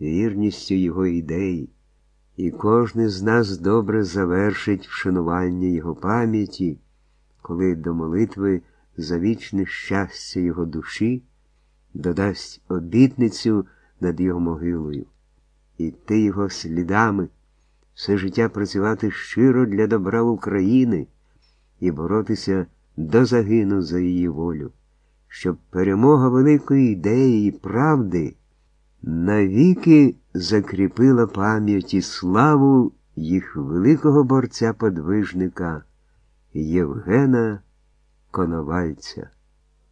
вірністю його ідей, і кожен з нас добре завершить вшанування його пам'яті, коли до молитви за вічне щастя його душі додасть обітницю над його могилою, іти його слідами, все життя працювати щиро для добра України і боротися до загину за її волю, щоб перемога великої ідеї і правди навіки закріпила пам'ять і славу їх великого борця-подвижника Євгена Коновальця.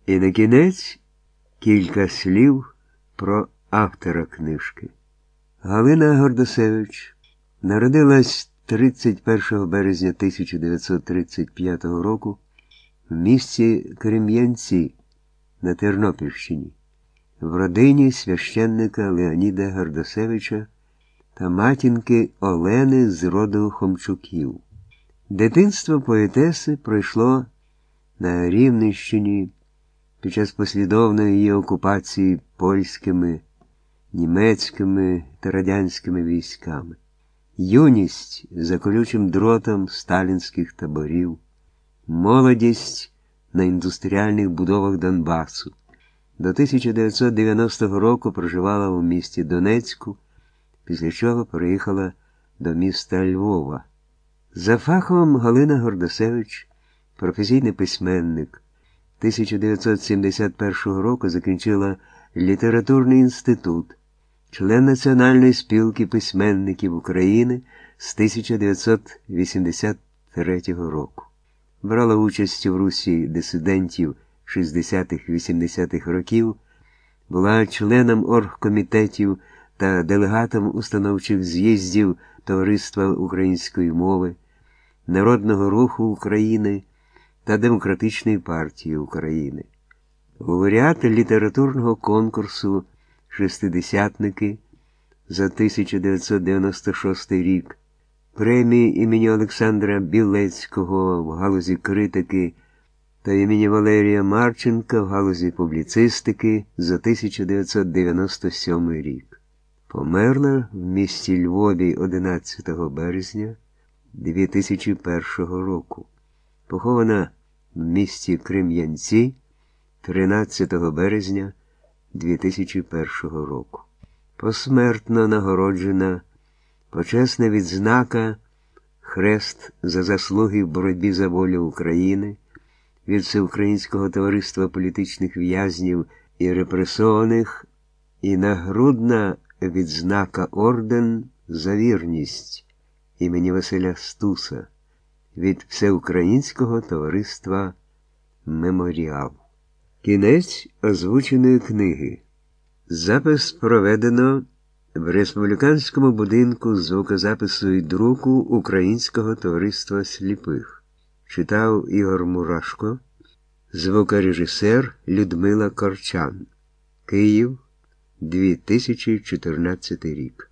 І на кінець кілька слів про автора книжки. Галина Гордосевич народилась 31 березня 1935 року в місті Крем'янці на Тернопільщині, в родині священника Леоніда Гордосевича та матінки Олени з роду Хомчуків. Дитинство поетеси пройшло на Рівненщині під час послідовної її окупації польськими, німецькими та радянськими військами, юність за колючим дротом сталінських таборів, молодість на індустріальних будовах Донбасу. До 1990 року проживала у місті Донецьку, після чого переїхала до міста Львова. За фахом Галина Гордосевич, професійний письменник, 1971 року закінчила літературний інститут, член Національної спілки письменників України з 1983 року. Брала участь в русі дисидентів 60-80-х років, була членом оргкомітетів та делегатом установчих з'їздів Товариства української мови, Народного руху України та Демократичної партії України, лауреат літературного конкурсу Шестидесятники за 1996 рік, премії імені Олександра Білецького в галузі критики та імені Валерія Марченка в галузі публіцистики за 1997 рік. Померла в місті Львові 11 березня 2001 року. Похована в місті Крем'янці 13 березня 2001 року. Посмертно нагороджена почесна відзнака Хрест за заслуги в боротьбі за волю України від Всеукраїнського товариства політичних в'язнів і репресованих і нагрудна відзнака орден за вірність імені Василя Стуса від Всеукраїнського товариства Меморіал. Кінець озвученої книги. Запис проведено в республіканському будинку звукозапису і друку Українського товариства сліпих. Читав Ігор Мурашко, звукорежисер Людмила Корчан. Київ, 2014 рік.